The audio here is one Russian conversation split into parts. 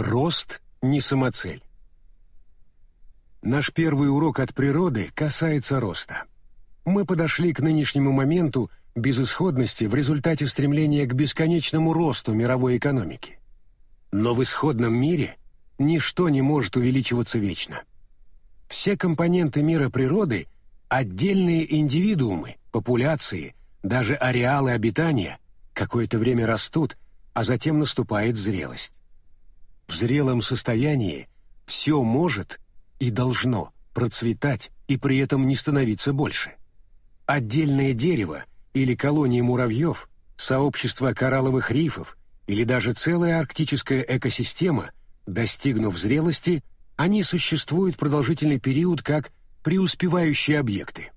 Рост не самоцель. Наш первый урок от природы касается роста. Мы подошли к нынешнему моменту безысходности в результате стремления к бесконечному росту мировой экономики. Но в исходном мире ничто не может увеличиваться вечно. Все компоненты мира природы – отдельные индивидуумы, популяции, даже ареалы обитания – какое-то время растут, а затем наступает зрелость. В зрелом состоянии все может и должно процветать и при этом не становиться больше. Отдельное дерево или колония муравьев, сообщество коралловых рифов или даже целая арктическая экосистема, достигнув зрелости, они существуют продолжительный период как преуспевающие объекты.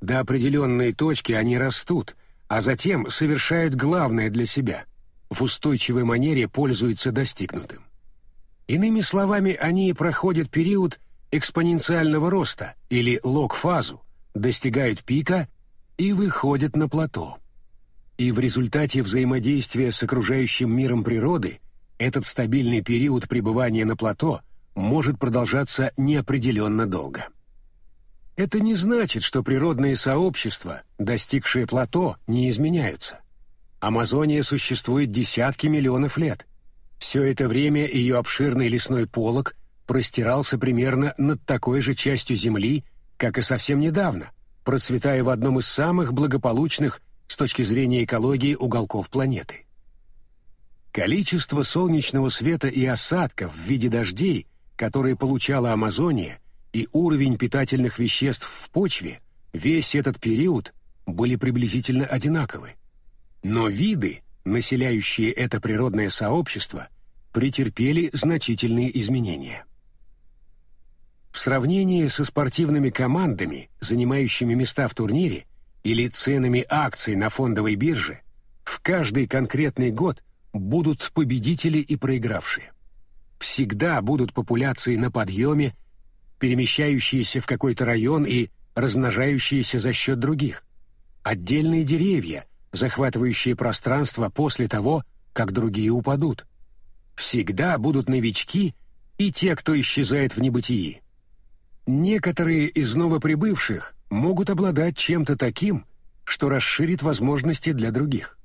До определенной точки они растут, а затем совершают главное для себя – в устойчивой манере пользуются достигнутым. Иными словами, они проходят период экспоненциального роста или лог-фазу, достигают пика и выходят на плато. И в результате взаимодействия с окружающим миром природы этот стабильный период пребывания на плато может продолжаться неопределенно долго. Это не значит, что природные сообщества, достигшие плато, не изменяются. Амазония существует десятки миллионов лет. Все это время ее обширный лесной полог простирался примерно над такой же частью Земли, как и совсем недавно, процветая в одном из самых благополучных с точки зрения экологии уголков планеты. Количество солнечного света и осадков в виде дождей, которые получала Амазония, и уровень питательных веществ в почве, весь этот период были приблизительно одинаковы. Но виды, населяющие это природное сообщество, претерпели значительные изменения. В сравнении со спортивными командами, занимающими места в турнире, или ценами акций на фондовой бирже, в каждый конкретный год будут победители и проигравшие. Всегда будут популяции на подъеме, перемещающиеся в какой-то район и размножающиеся за счет других. Отдельные деревья, захватывающие пространство после того, как другие упадут. Всегда будут новички и те, кто исчезает в небытии. Некоторые из новоприбывших могут обладать чем-то таким, что расширит возможности для других.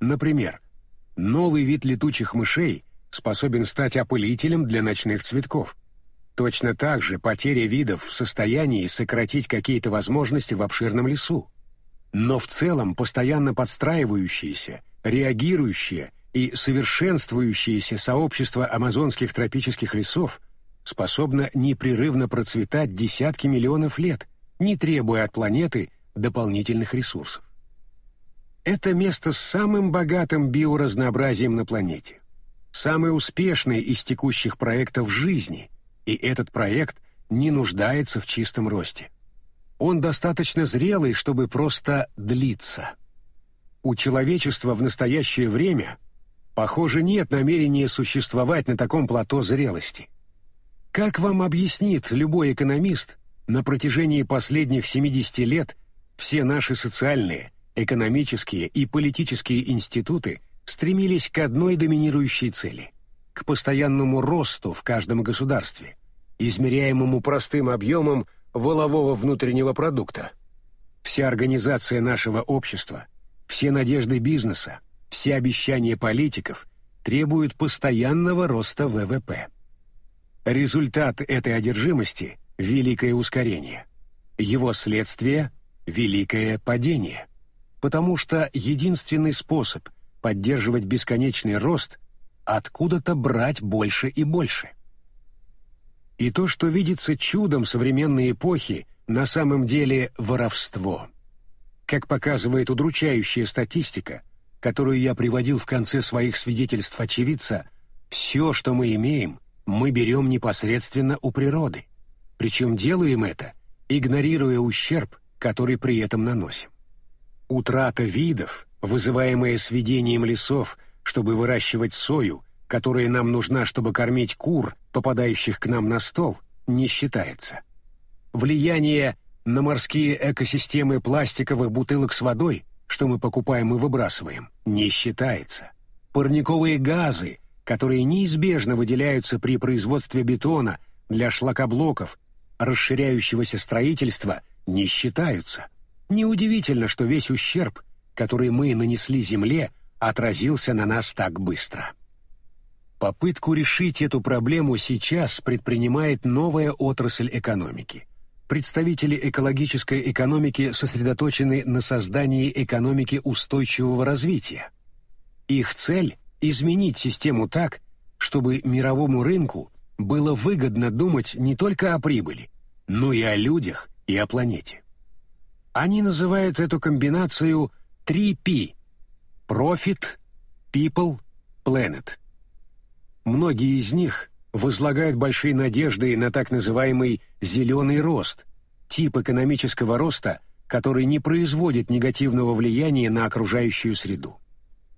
Например, новый вид летучих мышей способен стать опылителем для ночных цветков. Точно так же потеря видов в состоянии сократить какие-то возможности в обширном лесу но в целом постоянно подстраивающееся, реагирующее и совершенствующееся сообщество амазонских тропических лесов способно непрерывно процветать десятки миллионов лет, не требуя от планеты дополнительных ресурсов. Это место с самым богатым биоразнообразием на планете, самый успешный из текущих проектов жизни, и этот проект не нуждается в чистом росте. Он достаточно зрелый, чтобы просто длиться. У человечества в настоящее время, похоже, нет намерения существовать на таком плато зрелости. Как вам объяснит любой экономист, на протяжении последних 70 лет все наши социальные, экономические и политические институты стремились к одной доминирующей цели – к постоянному росту в каждом государстве, измеряемому простым объемом волового внутреннего продукта. Вся организация нашего общества, все надежды бизнеса, все обещания политиков требуют постоянного роста ВВП. Результат этой одержимости – великое ускорение. Его следствие – великое падение. Потому что единственный способ поддерживать бесконечный рост – откуда-то брать больше и больше – и то, что видится чудом современной эпохи, на самом деле воровство. Как показывает удручающая статистика, которую я приводил в конце своих свидетельств очевидца, все, что мы имеем, мы берем непосредственно у природы. Причем делаем это, игнорируя ущерб, который при этом наносим. Утрата видов, вызываемая сведением лесов, чтобы выращивать сою, которая нам нужна, чтобы кормить кур, попадающих к нам на стол, не считается. Влияние на морские экосистемы пластиковых бутылок с водой, что мы покупаем и выбрасываем, не считается. Парниковые газы, которые неизбежно выделяются при производстве бетона для шлакоблоков, расширяющегося строительства, не считаются. Неудивительно, что весь ущерб, который мы нанесли Земле, отразился на нас так быстро. Попытку решить эту проблему сейчас предпринимает новая отрасль экономики. Представители экологической экономики сосредоточены на создании экономики устойчивого развития. Их цель – изменить систему так, чтобы мировому рынку было выгодно думать не только о прибыли, но и о людях и о планете. Они называют эту комбинацию 3P – Profit, People, Planet. Многие из них возлагают большие надежды на так называемый «зеленый рост», тип экономического роста, который не производит негативного влияния на окружающую среду.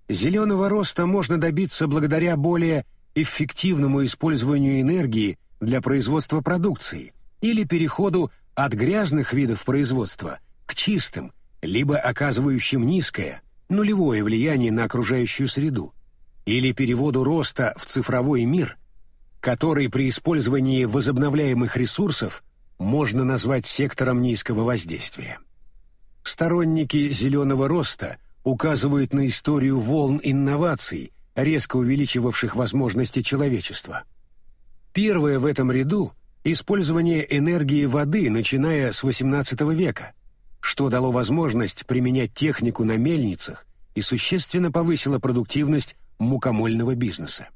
Зеленого роста можно добиться благодаря более эффективному использованию энергии для производства продукции или переходу от грязных видов производства к чистым, либо оказывающим низкое, нулевое влияние на окружающую среду, или переводу роста в цифровой мир, который при использовании возобновляемых ресурсов можно назвать сектором низкого воздействия. Сторонники зеленого роста указывают на историю волн инноваций, резко увеличивавших возможности человечества. Первое в этом ряду – использование энергии воды, начиная с XVIII века, что дало возможность применять технику на мельницах и существенно повысило продуктивность мукомольного бизнеса.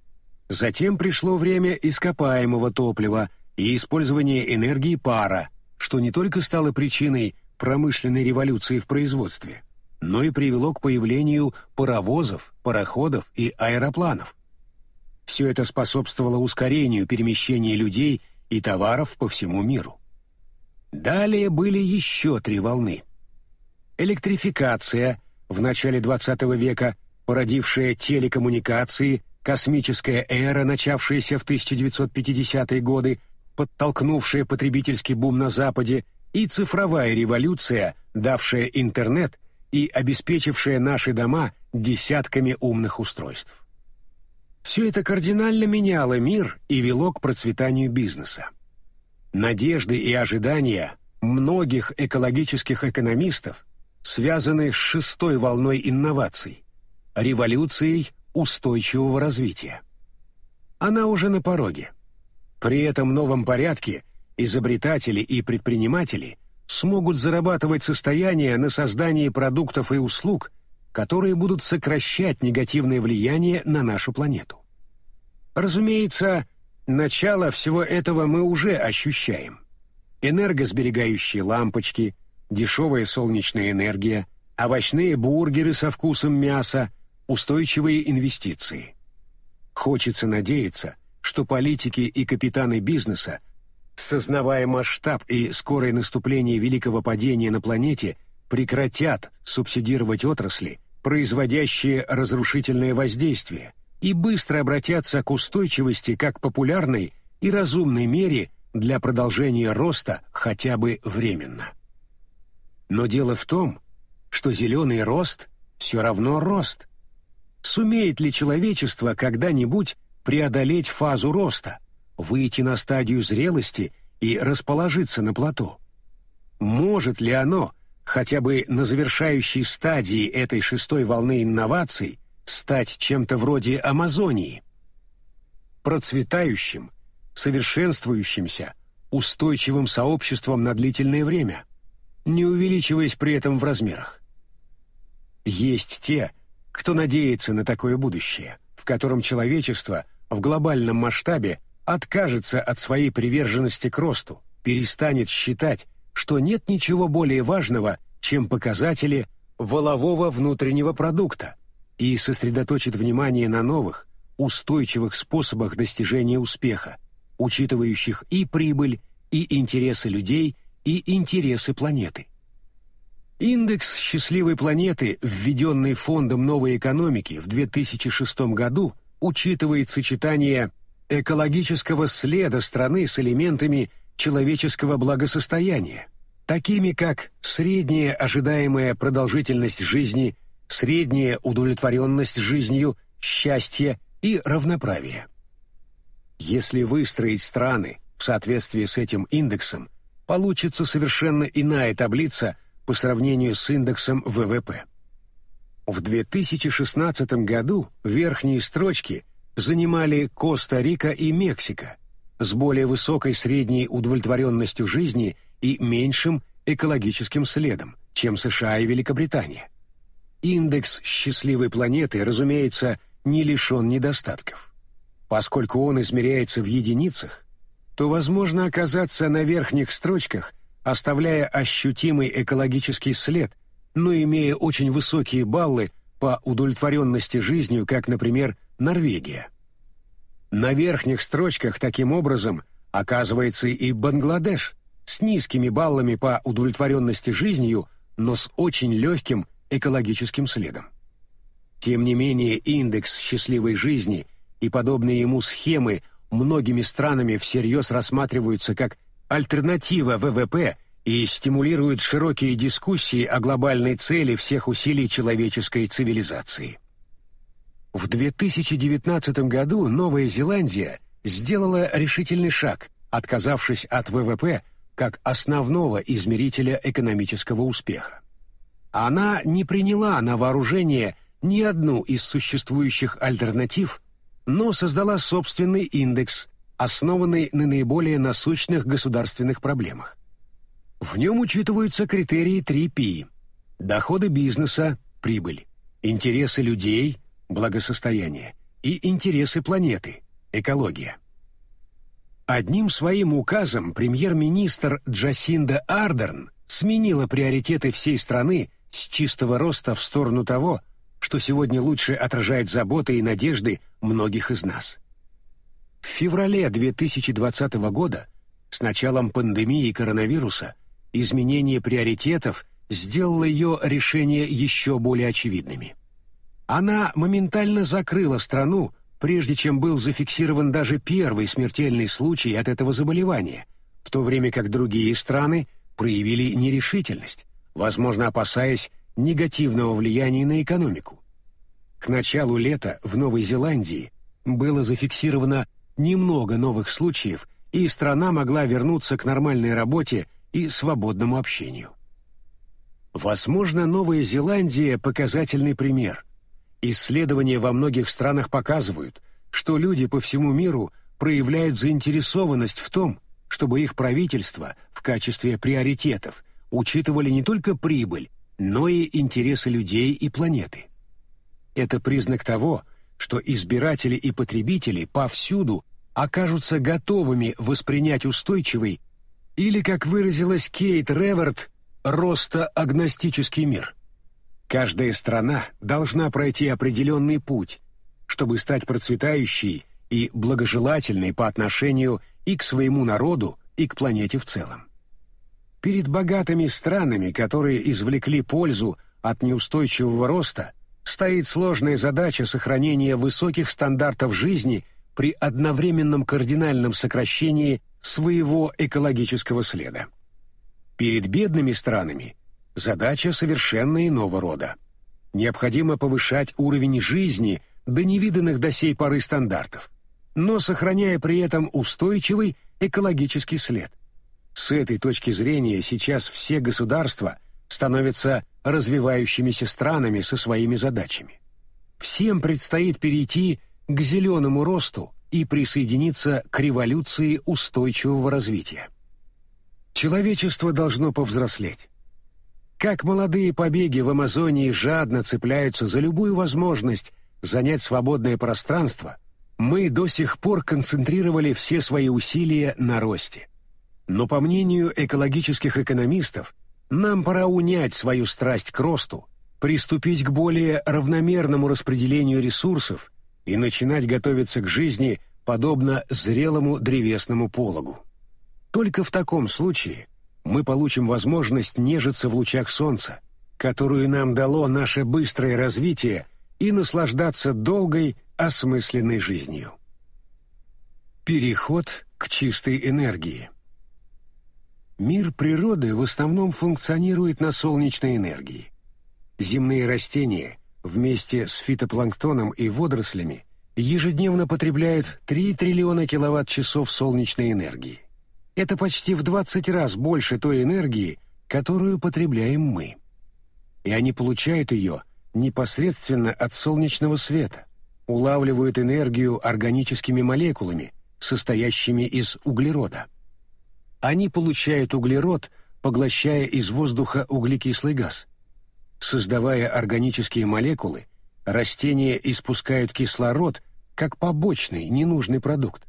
Затем пришло время ископаемого топлива и использования энергии пара, что не только стало причиной промышленной революции в производстве, но и привело к появлению паровозов, пароходов и аэропланов. Все это способствовало ускорению перемещения людей и товаров по всему миру. Далее были еще три волны. Электрификация в начале XX века, породившая телекоммуникации, космическая эра, начавшаяся в 1950-е годы, подтолкнувшая потребительский бум на Западе, и цифровая революция, давшая интернет и обеспечившая наши дома десятками умных устройств. Все это кардинально меняло мир и вело к процветанию бизнеса. Надежды и ожидания многих экологических экономистов связаны с шестой волной инноваций – революцией устойчивого развития. Она уже на пороге. При этом новом порядке изобретатели и предприниматели смогут зарабатывать состояние на создании продуктов и услуг, которые будут сокращать негативное влияние на нашу планету. Разумеется, начало всего этого мы уже ощущаем. Энергосберегающие лампочки, дешевая солнечная энергия, овощные бургеры со вкусом мяса, устойчивые инвестиции. Хочется надеяться, что политики и капитаны бизнеса, сознавая масштаб и скорое наступление великого падения на планете, прекратят субсидировать отрасли, производящие разрушительное воздействие, и быстро обратятся к устойчивости как популярной и разумной мере для продолжения роста хотя бы временно. Но дело в том, что зеленый рост все равно рост. Сумеет ли человечество когда-нибудь преодолеть фазу роста, выйти на стадию зрелости и расположиться на плато? Может ли оно, хотя бы на завершающей стадии этой шестой волны инноваций, стать чем-то вроде Амазонии? Процветающим, совершенствующимся, устойчивым сообществом на длительное время, не увеличиваясь при этом в размерах. Есть те, кто надеется на такое будущее, в котором человечество в глобальном масштабе откажется от своей приверженности к росту, перестанет считать, что нет ничего более важного, чем показатели волового внутреннего продукта, и сосредоточит внимание на новых, устойчивых способах достижения успеха, учитывающих и прибыль, и интересы людей, и интересы планеты. Индекс счастливой планеты, введенный Фондом новой экономики в 2006 году, учитывает сочетание экологического следа страны с элементами человеческого благосостояния, такими как средняя ожидаемая продолжительность жизни, средняя удовлетворенность жизнью, счастье, и равноправия. Если выстроить страны в соответствии с этим индексом, получится совершенно иная таблица по сравнению с индексом ВВП. В 2016 году верхние строчки занимали Коста-Рика и Мексика с более высокой средней удовлетворенностью жизни и меньшим экологическим следом, чем США и Великобритания. Индекс счастливой планеты, разумеется, не лишен недостатков. Поскольку он измеряется в единицах, то возможно оказаться на верхних строчках, оставляя ощутимый экологический след, но имея очень высокие баллы по удовлетворенности жизнью, как, например, Норвегия. На верхних строчках таким образом оказывается и Бангладеш с низкими баллами по удовлетворенности жизнью, но с очень легким экологическим следом. Тем не менее, индекс счастливой жизни и подобные ему схемы многими странами всерьез рассматриваются как альтернатива ВВП и стимулируют широкие дискуссии о глобальной цели всех усилий человеческой цивилизации. В 2019 году Новая Зеландия сделала решительный шаг, отказавшись от ВВП как основного измерителя экономического успеха. Она не приняла на вооружение ни одну из существующих альтернатив, но создала собственный индекс, основанный на наиболее насущных государственных проблемах. В нем учитываются критерии 3P – доходы бизнеса, прибыль, интересы людей, благосостояние и интересы планеты, экология. Одним своим указом премьер-министр Джасинда Ардерн сменила приоритеты всей страны с чистого роста в сторону того, что сегодня лучше отражает заботы и надежды многих из нас. Феврале 2020 года, с началом пандемии коронавируса, изменение приоритетов сделало ее решения еще более очевидными. Она моментально закрыла страну, прежде чем был зафиксирован даже первый смертельный случай от этого заболевания, в то время как другие страны проявили нерешительность возможно, опасаясь негативного влияния на экономику. К началу лета в Новой Зеландии было зафиксировано немного новых случаев, и страна могла вернуться к нормальной работе и свободному общению. Возможно, Новая Зеландия – показательный пример. Исследования во многих странах показывают, что люди по всему миру проявляют заинтересованность в том, чтобы их правительство в качестве приоритетов учитывали не только прибыль, но и интересы людей и планеты. Это признак того, что избиратели и потребители повсюду окажутся готовыми воспринять устойчивый или, как выразилась Кейт Реверт, роста-агностический мир. Каждая страна должна пройти определенный путь, чтобы стать процветающей и благожелательной по отношению и к своему народу, и к планете в целом. Перед богатыми странами, которые извлекли пользу от неустойчивого роста, стоит сложная задача сохранения высоких стандартов жизни при одновременном кардинальном сокращении своего экологического следа. Перед бедными странами задача совершенно иного рода. Необходимо повышать уровень жизни до невиданных до сей поры стандартов, но сохраняя при этом устойчивый экологический след. С этой точки зрения сейчас все государства становятся развивающимися странами со своими задачами. Всем предстоит перейти к зеленому росту и присоединиться к революции устойчивого развития. Человечество должно повзрослеть. Как молодые побеги в Амазонии жадно цепляются за любую возможность занять свободное пространство, мы до сих пор концентрировали все свои усилия на росте. Но по мнению экологических экономистов, нам пора унять свою страсть к росту, приступить к более равномерному распределению ресурсов и начинать готовиться к жизни подобно зрелому древесному пологу. Только в таком случае мы получим возможность нежиться в лучах солнца, которую нам дало наше быстрое развитие, и наслаждаться долгой, осмысленной жизнью. Переход к чистой энергии. Мир природы в основном функционирует на солнечной энергии. Земные растения вместе с фитопланктоном и водорослями ежедневно потребляют 3 триллиона киловатт-часов солнечной энергии. Это почти в 20 раз больше той энергии, которую потребляем мы. И они получают ее непосредственно от солнечного света, улавливают энергию органическими молекулами, состоящими из углерода. Они получают углерод, поглощая из воздуха углекислый газ. Создавая органические молекулы, растения испускают кислород как побочный, ненужный продукт.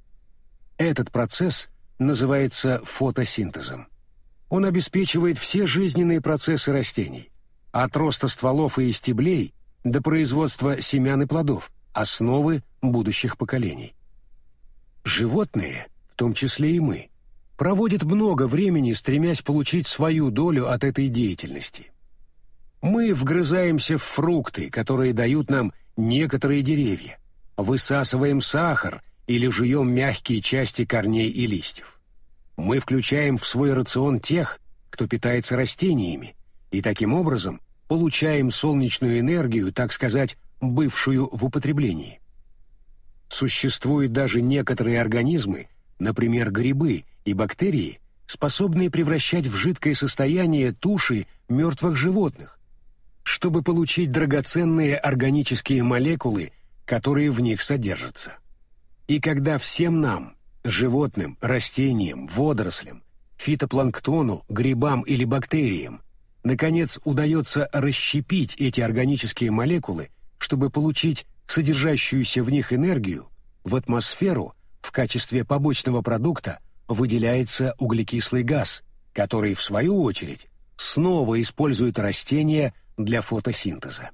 Этот процесс называется фотосинтезом. Он обеспечивает все жизненные процессы растений, от роста стволов и стеблей до производства семян и плодов, основы будущих поколений. Животные, в том числе и мы, проводят много времени, стремясь получить свою долю от этой деятельности. Мы вгрызаемся в фрукты, которые дают нам некоторые деревья, высасываем сахар или жуем мягкие части корней и листьев. Мы включаем в свой рацион тех, кто питается растениями, и таким образом получаем солнечную энергию, так сказать, бывшую в употреблении. Существуют даже некоторые организмы, например, грибы и бактерии, способные превращать в жидкое состояние туши мертвых животных, чтобы получить драгоценные органические молекулы, которые в них содержатся. И когда всем нам, животным, растениям, водорослям, фитопланктону, грибам или бактериям, наконец удается расщепить эти органические молекулы, чтобы получить содержащуюся в них энергию, в атмосферу в качестве побочного продукта выделяется углекислый газ, который, в свою очередь, снова используют растения для фотосинтеза.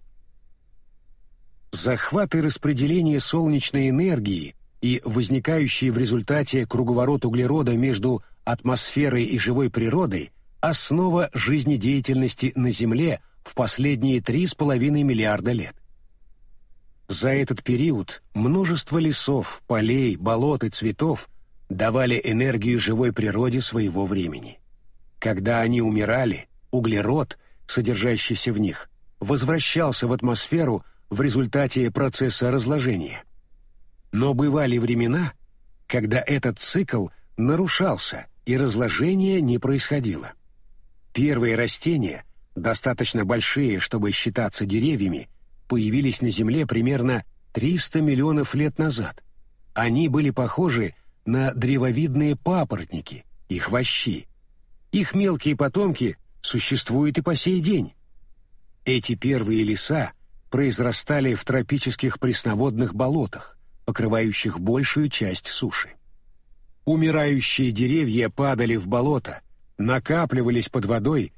Захват и распределение солнечной энергии и возникающий в результате круговорот углерода между атмосферой и живой природой – основа жизнедеятельности на Земле в последние 3,5 миллиарда лет. За этот период множество лесов, полей, болот и цветов давали энергию живой природе своего времени. Когда они умирали, углерод, содержащийся в них, возвращался в атмосферу в результате процесса разложения. Но бывали времена, когда этот цикл нарушался и разложение не происходило. Первые растения, достаточно большие, чтобы считаться деревьями, появились на Земле примерно 300 миллионов лет назад. Они были похожи на древовидные папоротники и хвощи. Их мелкие потомки существуют и по сей день. Эти первые леса произрастали в тропических пресноводных болотах, покрывающих большую часть суши. Умирающие деревья падали в болото, накапливались под водой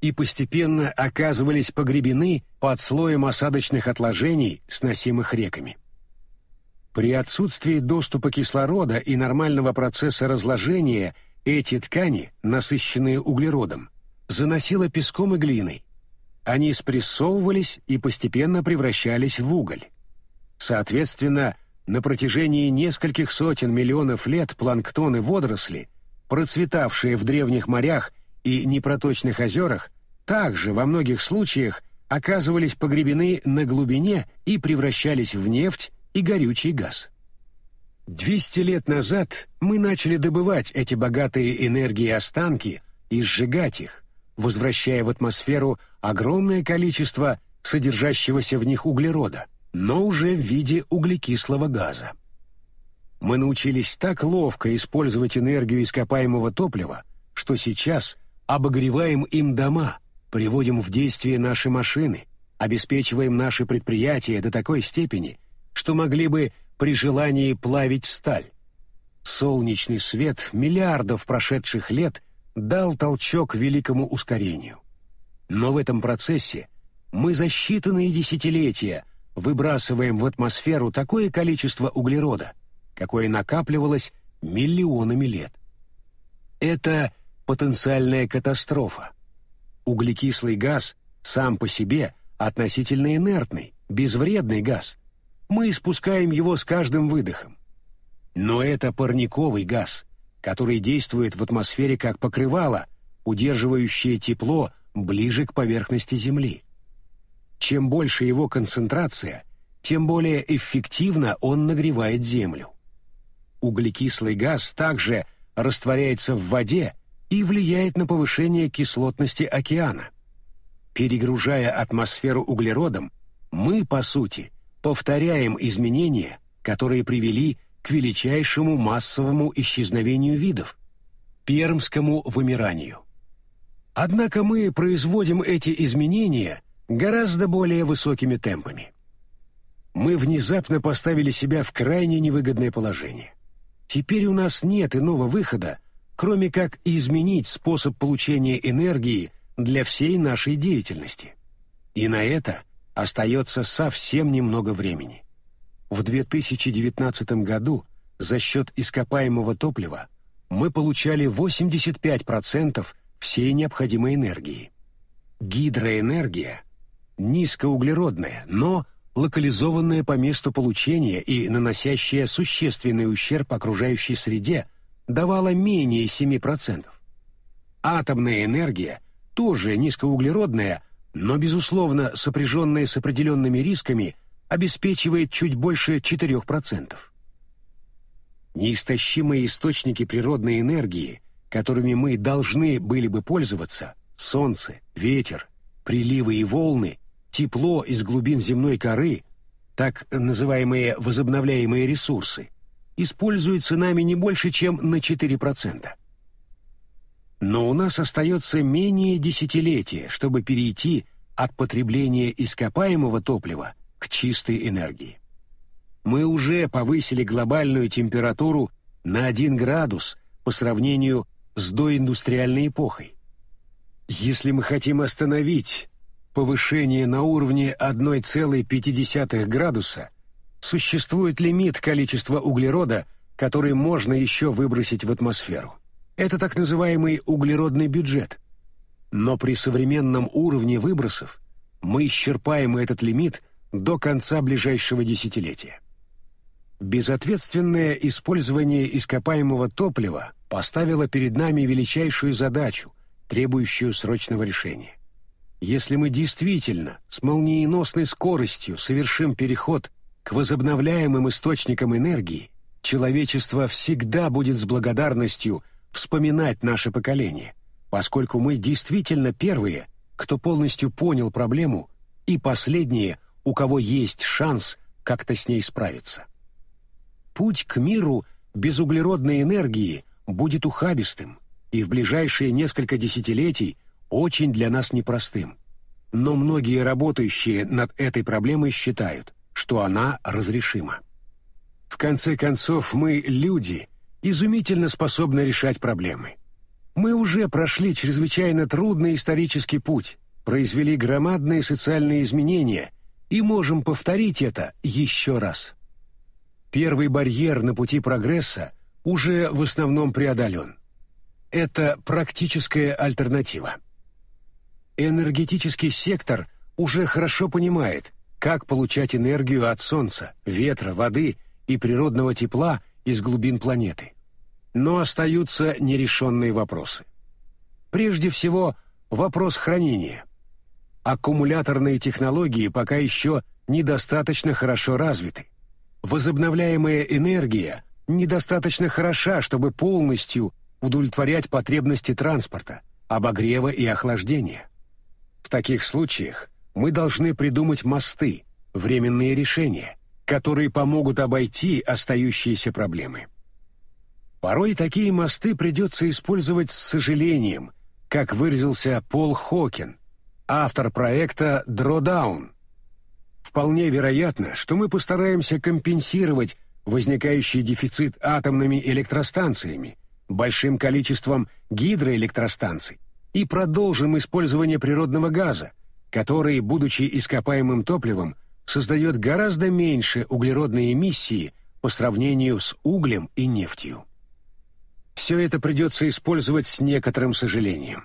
и постепенно оказывались погребены под слоем осадочных отложений, сносимых реками. При отсутствии доступа кислорода и нормального процесса разложения эти ткани, насыщенные углеродом, заносило песком и глиной. Они спрессовывались и постепенно превращались в уголь. Соответственно, на протяжении нескольких сотен миллионов лет планктон и водоросли, процветавшие в древних морях и непроточных озерах, также во многих случаях оказывались погребены на глубине и превращались в нефть и горючий газ. 200 лет назад мы начали добывать эти богатые энергии останки и сжигать их, возвращая в атмосферу огромное количество содержащегося в них углерода, но уже в виде углекислого газа. Мы научились так ловко использовать энергию ископаемого топлива, что сейчас обогреваем им дома – приводим в действие наши машины, обеспечиваем наши предприятия до такой степени, что могли бы при желании плавить сталь. Солнечный свет миллиардов прошедших лет дал толчок великому ускорению. Но в этом процессе мы за считанные десятилетия выбрасываем в атмосферу такое количество углерода, какое накапливалось миллионами лет. Это потенциальная катастрофа, Углекислый газ сам по себе относительно инертный, безвредный газ. Мы испускаем его с каждым выдохом. Но это парниковый газ, который действует в атмосфере как покрывало, удерживающее тепло ближе к поверхности Земли. Чем больше его концентрация, тем более эффективно он нагревает Землю. Углекислый газ также растворяется в воде и влияет на повышение кислотности океана. Перегружая атмосферу углеродом, мы, по сути, повторяем изменения, которые привели к величайшему массовому исчезновению видов – пермскому вымиранию. Однако мы производим эти изменения гораздо более высокими темпами. Мы внезапно поставили себя в крайне невыгодное положение. Теперь у нас нет иного выхода, кроме как изменить способ получения энергии для всей нашей деятельности. И на это остается совсем немного времени. В 2019 году за счет ископаемого топлива мы получали 85% всей необходимой энергии. Гидроэнергия – низкоуглеродная, но локализованная по месту получения и наносящая существенный ущерб окружающей среде, давала менее 7%. Атомная энергия тоже низкоуглеродная, но, безусловно, сопряженная с определенными рисками, обеспечивает чуть больше 4%. Неистощимые источники природной энергии, которыми мы должны были бы пользоваться, солнце, ветер, приливы и волны, тепло из глубин земной коры, так называемые возобновляемые ресурсы, используются нами не больше, чем на 4%. Но у нас остается менее десятилетия, чтобы перейти от потребления ископаемого топлива к чистой энергии. Мы уже повысили глобальную температуру на 1 градус по сравнению с доиндустриальной эпохой. Если мы хотим остановить повышение на уровне 1,5 градуса, существует лимит количества углерода, который можно еще выбросить в атмосферу. Это так называемый углеродный бюджет. Но при современном уровне выбросов мы исчерпаем этот лимит до конца ближайшего десятилетия. Безответственное использование ископаемого топлива поставило перед нами величайшую задачу, требующую срочного решения. Если мы действительно с молниеносной скоростью совершим переход к возобновляемым источникам энергии, человечество всегда будет с благодарностью вспоминать наше поколение, поскольку мы действительно первые, кто полностью понял проблему, и последние, у кого есть шанс как-то с ней справиться. Путь к миру без углеродной энергии будет ухабистым и в ближайшие несколько десятилетий очень для нас непростым. Но многие работающие над этой проблемой считают, что она разрешима. В конце концов, мы, люди, изумительно способны решать проблемы. Мы уже прошли чрезвычайно трудный исторический путь, произвели громадные социальные изменения и можем повторить это еще раз. Первый барьер на пути прогресса уже в основном преодолен. Это практическая альтернатива. Энергетический сектор уже хорошо понимает, как получать энергию от солнца, ветра, воды и природного тепла из глубин планеты. Но остаются нерешенные вопросы. Прежде всего, вопрос хранения. Аккумуляторные технологии пока еще недостаточно хорошо развиты. Возобновляемая энергия недостаточно хороша, чтобы полностью удовлетворять потребности транспорта, обогрева и охлаждения. В таких случаях мы должны придумать мосты, временные решения, которые помогут обойти остающиеся проблемы. Порой такие мосты придется использовать с сожалением, как выразился Пол Хокин, автор проекта Drawdown. Вполне вероятно, что мы постараемся компенсировать возникающий дефицит атомными электростанциями, большим количеством гидроэлектростанций, и продолжим использование природного газа, который, будучи ископаемым топливом, создает гораздо меньше углеродной эмиссии по сравнению с углем и нефтью. Все это придется использовать с некоторым сожалением.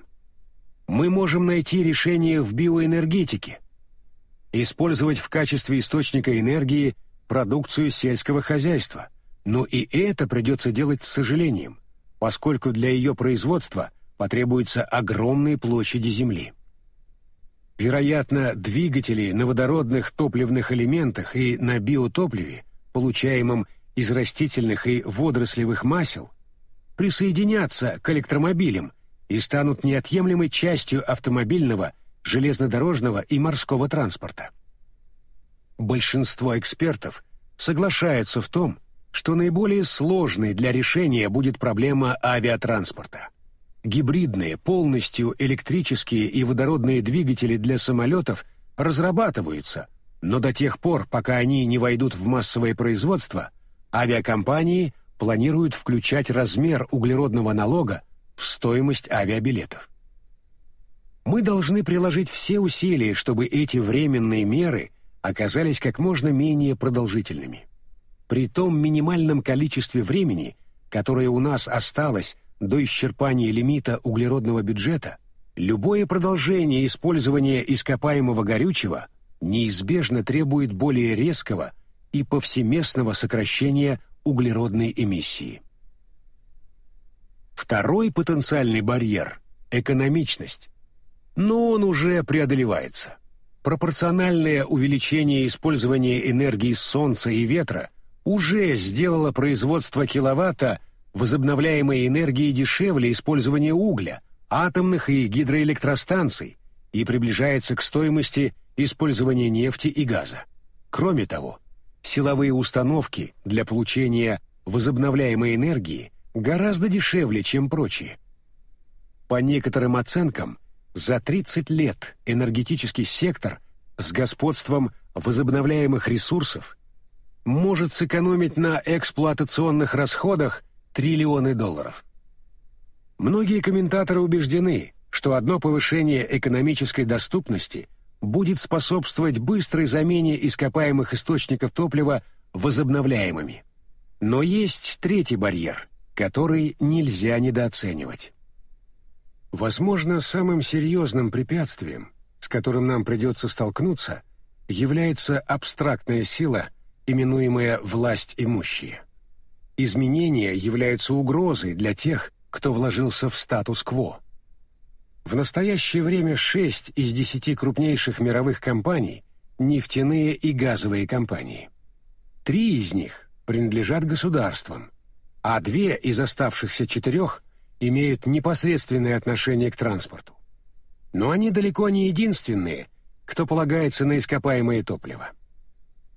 Мы можем найти решение в биоэнергетике, использовать в качестве источника энергии продукцию сельского хозяйства, но и это придется делать с сожалением, поскольку для ее производства – потребуются огромные площади земли. Вероятно, двигатели на водородных топливных элементах и на биотопливе, получаемом из растительных и водорослевых масел, присоединятся к электромобилям и станут неотъемлемой частью автомобильного, железнодорожного и морского транспорта. Большинство экспертов соглашаются в том, что наиболее сложной для решения будет проблема авиатранспорта. Гибридные, полностью электрические и водородные двигатели для самолетов разрабатываются, но до тех пор, пока они не войдут в массовое производство, авиакомпании планируют включать размер углеродного налога в стоимость авиабилетов. Мы должны приложить все усилия, чтобы эти временные меры оказались как можно менее продолжительными. При том минимальном количестве времени, которое у нас осталось до исчерпания лимита углеродного бюджета, любое продолжение использования ископаемого горючего неизбежно требует более резкого и повсеместного сокращения углеродной эмиссии. Второй потенциальный барьер – экономичность. Но он уже преодолевается. Пропорциональное увеличение использования энергии солнца и ветра уже сделало производство киловатта возобновляемой энергии дешевле использования угля, атомных и гидроэлектростанций и приближается к стоимости использования нефти и газа. Кроме того, силовые установки для получения возобновляемой энергии гораздо дешевле, чем прочие. По некоторым оценкам, за 30 лет энергетический сектор с господством возобновляемых ресурсов может сэкономить на эксплуатационных расходах триллионы долларов. Многие комментаторы убеждены, что одно повышение экономической доступности будет способствовать быстрой замене ископаемых источников топлива возобновляемыми. Но есть третий барьер, который нельзя недооценивать. Возможно, самым серьезным препятствием, с которым нам придется столкнуться, является абстрактная сила, именуемая «власть имущие». Изменения являются угрозой для тех, кто вложился в статус-кво. В настоящее время шесть из десяти крупнейших мировых компаний – нефтяные и газовые компании. Три из них принадлежат государствам, а две из оставшихся четырех имеют непосредственное отношение к транспорту. Но они далеко не единственные, кто полагается на ископаемое топливо.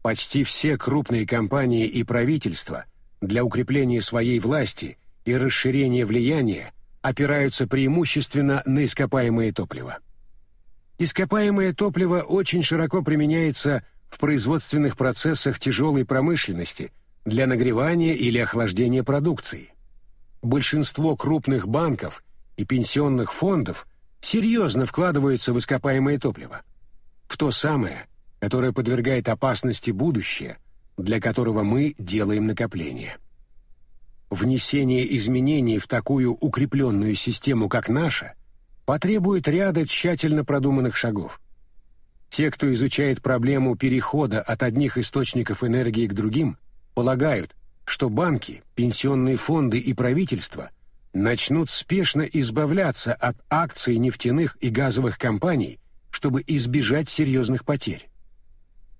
Почти все крупные компании и правительства для укрепления своей власти и расширения влияния опираются преимущественно на ископаемое топливо. Ископаемое топливо очень широко применяется в производственных процессах тяжелой промышленности для нагревания или охлаждения продукции. Большинство крупных банков и пенсионных фондов серьезно вкладываются в ископаемое топливо. В то самое, которое подвергает опасности будущее – для которого мы делаем накопления. Внесение изменений в такую укрепленную систему, как наша, потребует ряда тщательно продуманных шагов. Те, кто изучает проблему перехода от одних источников энергии к другим, полагают, что банки, пенсионные фонды и правительства начнут спешно избавляться от акций нефтяных и газовых компаний, чтобы избежать серьезных потерь.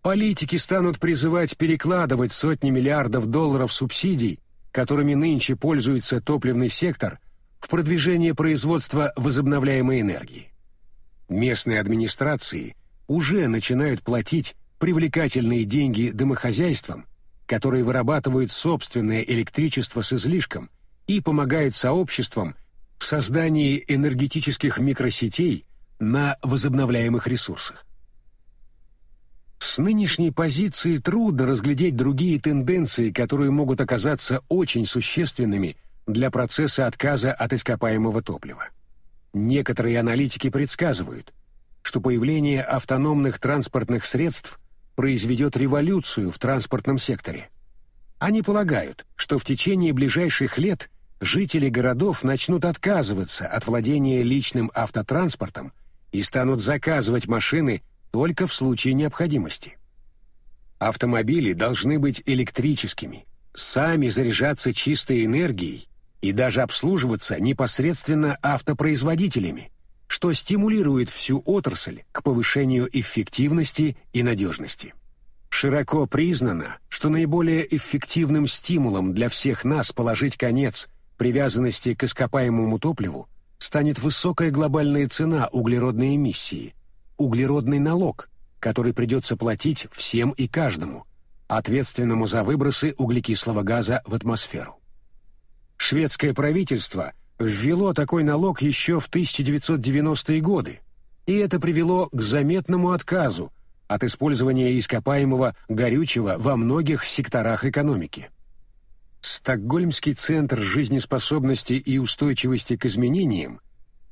Политики станут призывать перекладывать сотни миллиардов долларов субсидий, которыми нынче пользуется топливный сектор, в продвижение производства возобновляемой энергии. Местные администрации уже начинают платить привлекательные деньги домохозяйствам, которые вырабатывают собственное электричество с излишком и помогают сообществам в создании энергетических микросетей на возобновляемых ресурсах. С нынешней позиции трудно разглядеть другие тенденции, которые могут оказаться очень существенными для процесса отказа от ископаемого топлива. Некоторые аналитики предсказывают, что появление автономных транспортных средств произведет революцию в транспортном секторе. Они полагают, что в течение ближайших лет жители городов начнут отказываться от владения личным автотранспортом и станут заказывать машины только в случае необходимости. Автомобили должны быть электрическими, сами заряжаться чистой энергией и даже обслуживаться непосредственно автопроизводителями, что стимулирует всю отрасль к повышению эффективности и надежности. Широко признано, что наиболее эффективным стимулом для всех нас положить конец привязанности к ископаемому топливу станет высокая глобальная цена углеродной эмиссии, углеродный налог, который придется платить всем и каждому, ответственному за выбросы углекислого газа в атмосферу. Шведское правительство ввело такой налог еще в 1990-е годы, и это привело к заметному отказу от использования ископаемого горючего во многих секторах экономики. Стокгольмский центр жизнеспособности и устойчивости к изменениям,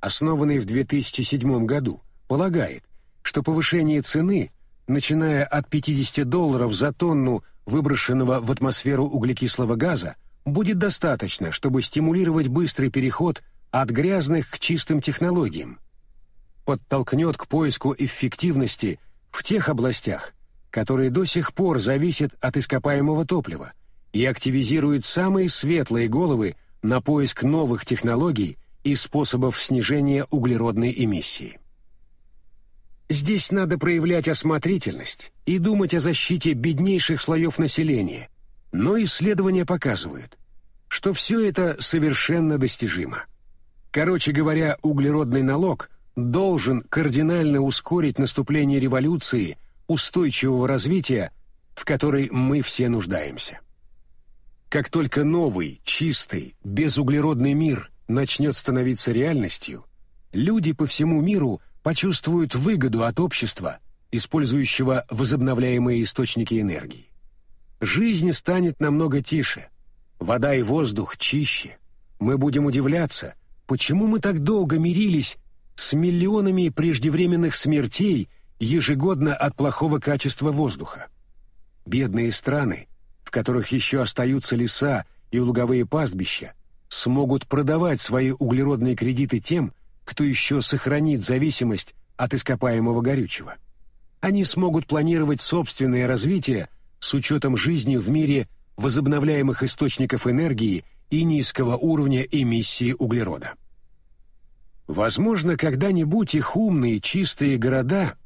основанный в 2007 году, полагает, что повышение цены, начиная от 50 долларов за тонну выброшенного в атмосферу углекислого газа, будет достаточно, чтобы стимулировать быстрый переход от грязных к чистым технологиям, подтолкнет к поиску эффективности в тех областях, которые до сих пор зависят от ископаемого топлива, и активизирует самые светлые головы на поиск новых технологий и способов снижения углеродной эмиссии. Здесь надо проявлять осмотрительность и думать о защите беднейших слоев населения, но исследования показывают, что все это совершенно достижимо. Короче говоря, углеродный налог должен кардинально ускорить наступление революции устойчивого развития, в которой мы все нуждаемся. Как только новый, чистый, безуглеродный мир начнет становиться реальностью, люди по всему миру почувствуют выгоду от общества, использующего возобновляемые источники энергии. Жизнь станет намного тише, вода и воздух чище. Мы будем удивляться, почему мы так долго мирились с миллионами преждевременных смертей ежегодно от плохого качества воздуха. Бедные страны, в которых еще остаются леса и луговые пастбища, смогут продавать свои углеродные кредиты тем, кто еще сохранит зависимость от ископаемого горючего. Они смогут планировать собственное развитие с учетом жизни в мире возобновляемых источников энергии и низкого уровня эмиссии углерода. Возможно, когда-нибудь их умные чистые города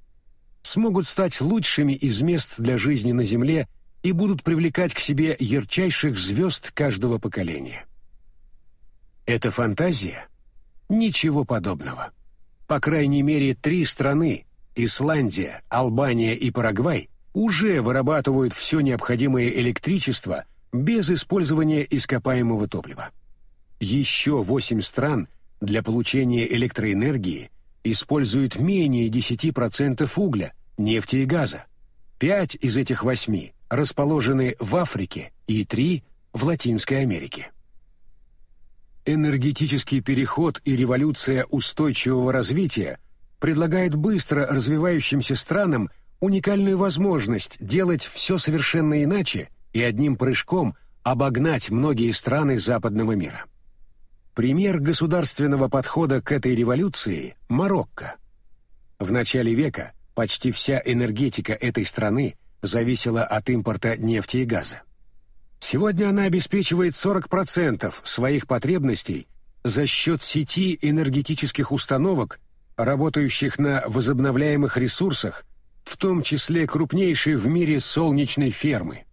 смогут стать лучшими из мест для жизни на Земле и будут привлекать к себе ярчайших звезд каждого поколения. Это фантазия? Ничего подобного. По крайней мере, три страны – Исландия, Албания и Парагвай – уже вырабатывают все необходимое электричество без использования ископаемого топлива. Еще восемь стран для получения электроэнергии используют менее 10% угля, нефти и газа. Пять из этих восьми расположены в Африке и три – в Латинской Америке. Энергетический переход и революция устойчивого развития предлагает быстро развивающимся странам уникальную возможность делать все совершенно иначе и одним прыжком обогнать многие страны западного мира. Пример государственного подхода к этой революции – Марокко. В начале века почти вся энергетика этой страны зависела от импорта нефти и газа. Сегодня она обеспечивает 40% своих потребностей за счет сети энергетических установок, работающих на возобновляемых ресурсах, в том числе крупнейшей в мире солнечной фермы.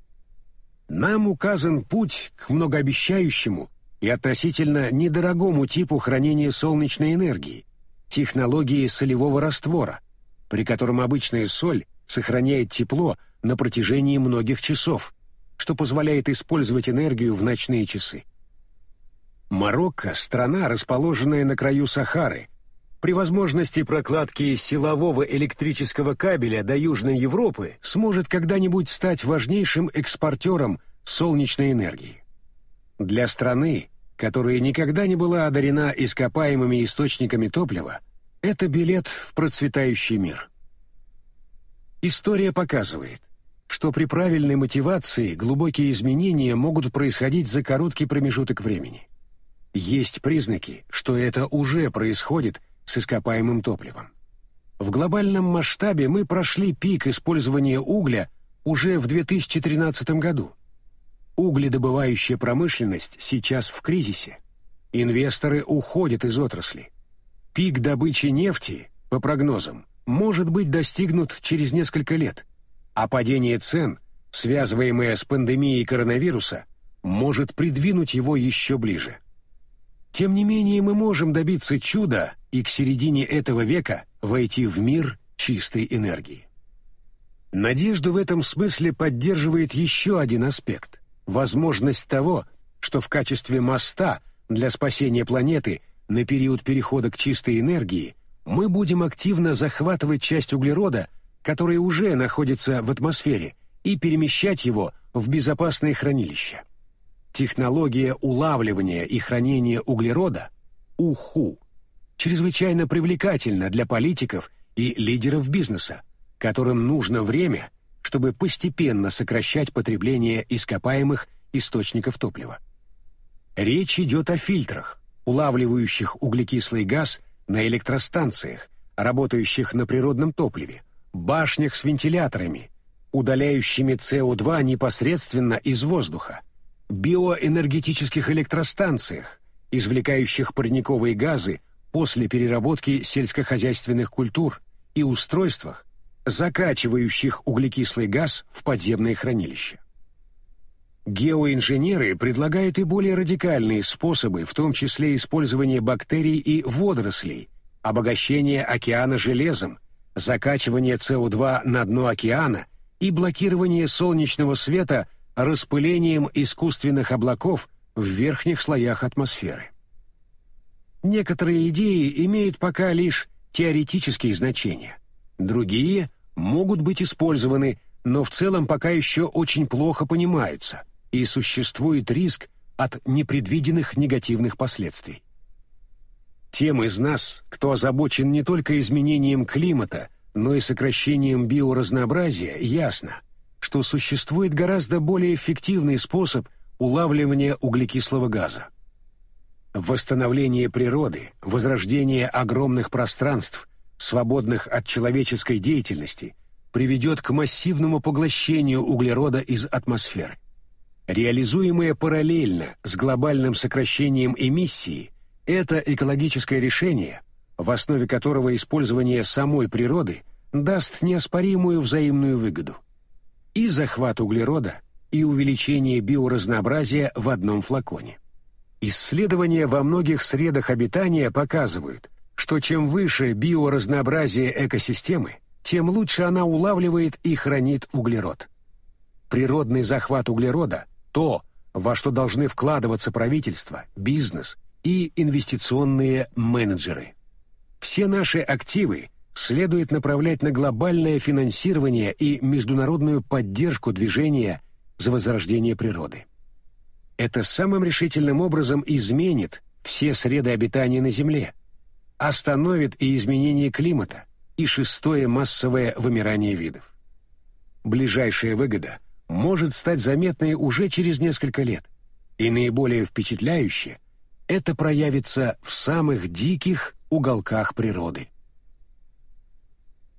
Нам указан путь к многообещающему и относительно недорогому типу хранения солнечной энергии, технологии солевого раствора, при котором обычная соль сохраняет тепло на протяжении многих часов – что позволяет использовать энергию в ночные часы. Марокко – страна, расположенная на краю Сахары. При возможности прокладки силового электрического кабеля до Южной Европы сможет когда-нибудь стать важнейшим экспортером солнечной энергии. Для страны, которая никогда не была одарена ископаемыми источниками топлива, это билет в процветающий мир. История показывает, что при правильной мотивации глубокие изменения могут происходить за короткий промежуток времени. Есть признаки, что это уже происходит с ископаемым топливом. В глобальном масштабе мы прошли пик использования угля уже в 2013 году. Угледобывающая промышленность сейчас в кризисе. Инвесторы уходят из отрасли. Пик добычи нефти, по прогнозам, может быть достигнут через несколько лет, а падение цен, связываемое с пандемией коронавируса, может придвинуть его еще ближе. Тем не менее, мы можем добиться чуда и к середине этого века войти в мир чистой энергии. Надежду в этом смысле поддерживает еще один аспект – возможность того, что в качестве моста для спасения планеты на период перехода к чистой энергии мы будем активно захватывать часть углерода, которая уже находится в атмосфере, и перемещать его в безопасные хранилища. Технология улавливания и хранения углерода УХУ чрезвычайно привлекательна для политиков и лидеров бизнеса, которым нужно время, чтобы постепенно сокращать потребление ископаемых источников топлива. Речь идет о фильтрах, улавливающих углекислый газ на электростанциях, работающих на природном топливе, башнях с вентиляторами, удаляющими СО2 непосредственно из воздуха, биоэнергетических электростанциях, извлекающих парниковые газы после переработки сельскохозяйственных культур и устройствах, закачивающих углекислый газ в подземные хранилища. Геоинженеры предлагают и более радикальные способы, в том числе использование бактерий и водорослей, обогащение океана железом, закачивание СО2 на дно океана и блокирование солнечного света распылением искусственных облаков в верхних слоях атмосферы. Некоторые идеи имеют пока лишь теоретические значения, другие могут быть использованы, но в целом пока еще очень плохо понимаются – и существует риск от непредвиденных негативных последствий. Тем из нас, кто озабочен не только изменением климата, но и сокращением биоразнообразия, ясно, что существует гораздо более эффективный способ улавливания углекислого газа. Восстановление природы, возрождение огромных пространств, свободных от человеческой деятельности, приведет к массивному поглощению углерода из атмосферы реализуемое параллельно с глобальным сокращением эмиссии, это экологическое решение, в основе которого использование самой природы даст неоспоримую взаимную выгоду. И захват углерода, и увеличение биоразнообразия в одном флаконе. Исследования во многих средах обитания показывают, что чем выше биоразнообразие экосистемы, тем лучше она улавливает и хранит углерод. Природный захват углерода то, во что должны вкладываться правительство, бизнес и инвестиционные менеджеры. Все наши активы следует направлять на глобальное финансирование и международную поддержку движения за возрождение природы. Это самым решительным образом изменит все среды обитания на Земле, остановит и изменение климата, и шестое массовое вымирание видов. Ближайшая выгода – может стать заметной уже через несколько лет, и наиболее впечатляюще это проявится в самых диких уголках природы.